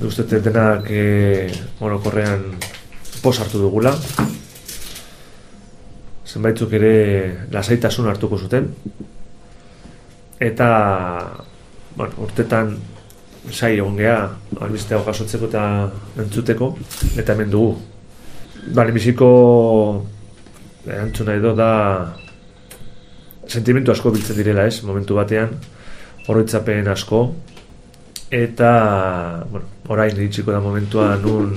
Uste denak e, orokorrean pos hartu dugula. Zenbaitzuk ere lasaitasun hartuko zuten. Eta, bueno, urtetan sai egon geha, albizte hau jasotzeko eta entzuteko, eta hemen dugu. Bale, biziko erantzuna edo da sentimentu asko biltzen direla ez, momentu batean, horretzapen asko, eta, bueno, orain iritsiko da momentua nun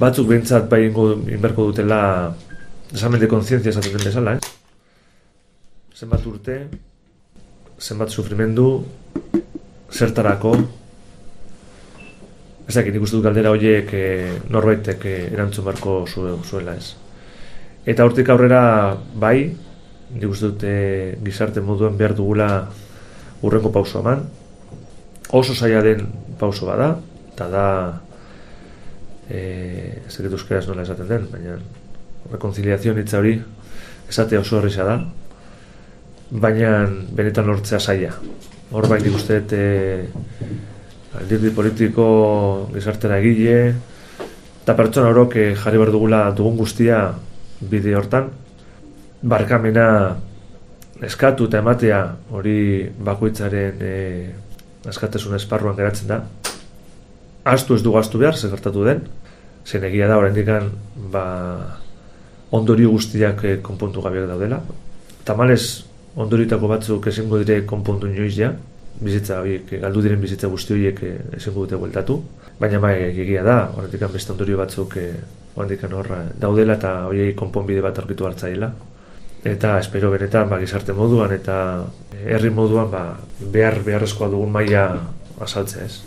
batzuk behintzat bai inberko dutela desamen de kontzientzia esaten bezala, eh? Zenbat urte, zenbat sufrimendu, zertarako, ez dakit nik dut galdera horiek e, norbaitek e, erantzun barko zuela ez. Eta hortik aurrera bai, nik dut e, gizarte moduen behar dugula urrengo pauso eman, oso zaila den pauso bada, eta da, e, ez dakit euskaraz nola esaten den, baina rekonciliazion hitza hori esate oso horreza da, baina benetan lortzea zaila. Hor bai nik uste e, aldirdi politiko gizartera egile, eta pertsona horok e, jarri behar dugula dugun guztia bide hortan, barkamena eskatu eta ematea hori bakoitzaren e, askatesun esparruan geratzen da. Astu ez du gaztu behar, zer gertatu den. Zen egia da, oraindik ba, ondori guztiak eh, konpontu gabiak daudela. Tamalez, ondoritako batzuk ezingo dire konpontu inoiz ja, bizitza horiek, galdu diren bizitza guzti horiek eh, ezingo dute bueltatu. Baina bai, egia da, oraindik beste ondorio batzuk eh, oraindik horra daudela eta horiei konponbide bat aurkitu hartzaila. Eta espero benetan ba, gizarte moduan eta herri moduan ba, behar beharrezkoa dugun maila asaltzea ez.